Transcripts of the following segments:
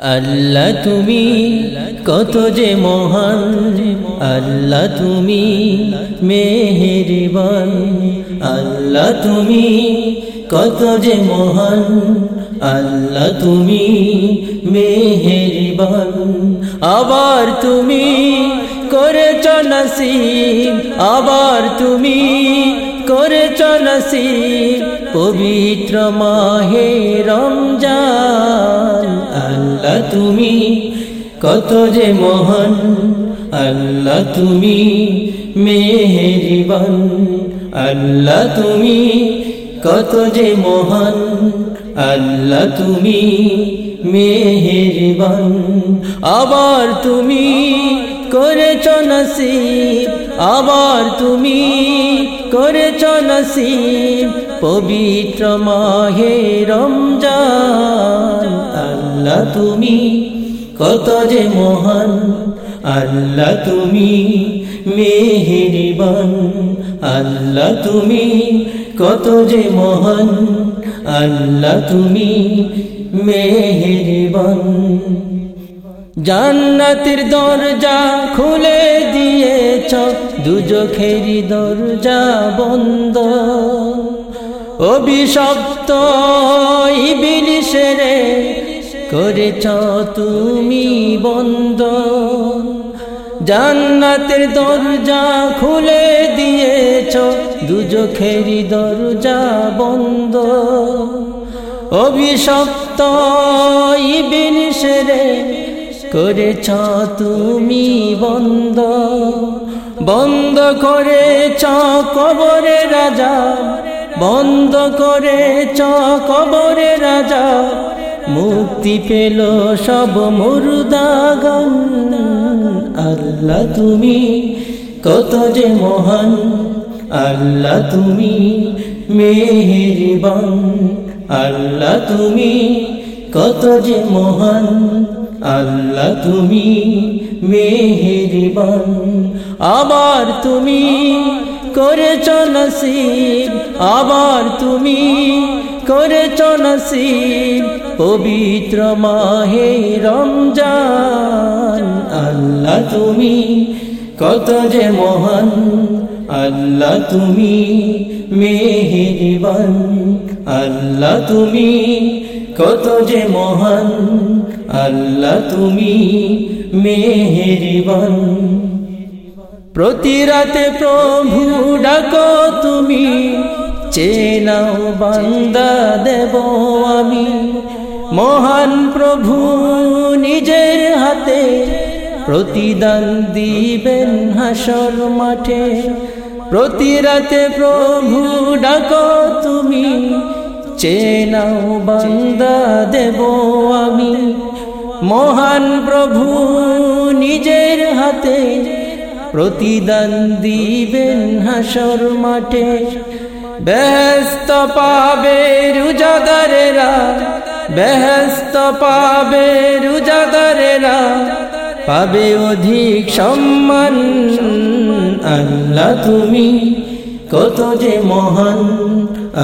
আল্লাহ তুমি কত যে মহান, আল্লাহ তুমি মেহেরিবান, আল্লাহ তুমি কত যে মহান, আল্লাহ তুমি মেহেরিবান। আবার তুমি করেছ নসিব, আবার তুমি করেছ নসিব। পবিত্র মাহে রমজান, আল্লাহ তুমি কত যে মহান, আল্লাহ তুমি মেহেরিবান, আল্লাহ তুমি কত যে মহান, আল্লাহ তুমি মেহেরিবান। আবার তুমি করেছ নসিব, আবার তুমি করেছ নসিব পবিত্র মাহে রমজান, আল্লাহ তুমি কত যে মহান, আল্লাহ তুমি মেহেরিবান, আল্লাহ তুমি কত যে মহান, আল্লাহ তুমি মেহেরিবান। জান্নাতের দরজা খুলে দিয়েছ দুজখেরি দরজা বন্ধ। অভিশপ্ত ইবিলিশেরে করেছ তুমি বন্ধ জান্নাতের দরজা খুলে দিয়েছ দুজখেরি দরজা বন্ধ। অভিশপ্ত ইবিলিশেরে করেছ তুমি বন্ধ বন্ধ করেছ কবরে রাজা বন্ধ করেছ কবরে রাজা। মুক্তি পেল সব মুরুদাগন আল্লাহ তুমি কত যে মহান। আল্লাহ তুমি মেহেরিবান। আল্লাহ তুমি কত যে মহান। আল্লাহ তুমি মেহেরিবান। আবার তুমি করেছ নসিব, আবার তুমি করেছ নসিব, পবিত্র মাহে রমজান। আল্লাহ তুমি কত যে মহান, আল্লাহ তুমি মেহেরিবান। আল্লাহ তুমি কত যে মহান, আল্লাহ তুমি মেহেরিবান। প্রতি রাতে প্রভু চেনাও বান্দা দেব আমি। মহান প্রভু নিজের হাতে প্রতিদান দিবেন হাসর মাঠে। প্রতি রাতে প্রভু ডাকো তুমি চেনাও বান্দা দেব আমি। মহান প্রভু নিজের হাতে প্রতিদান দিবেন হাসর মাঠে। ব্যস্ত পাবে রুজাদারেরা, ব্যস্ত পাবে রুজাদারেরা, পাবে অধিক সম্মান। আল্লাহ তুমি কত যে মহান,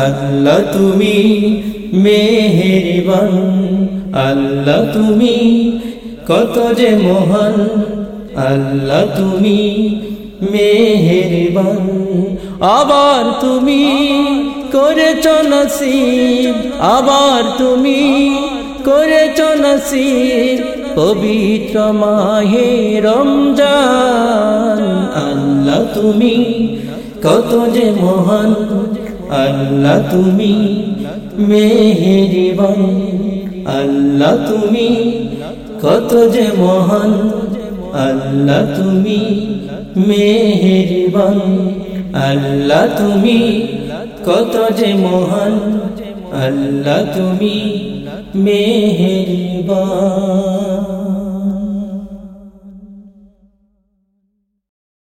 আল্লাহ তুমি মেহেরিবান, আল্লাহ তুমি কত যে মহান, আল্লাহ তুমি মেহেরিবান। আবার তুমি করেছ নসিব, আবার তুমি করেছ নসিব, পবিত্র মাহে রমজান। আল্লাহ তুমি কত যে মহান, আল্লাহ তুমি মেহেরিবান। আল্লাহ তুমি কত যে মহান, আল্লাহ তুমি মেহেরিবান আল্লাহ তুমি কত যে মহান আল্লাহ তুমি মেহেরিবান।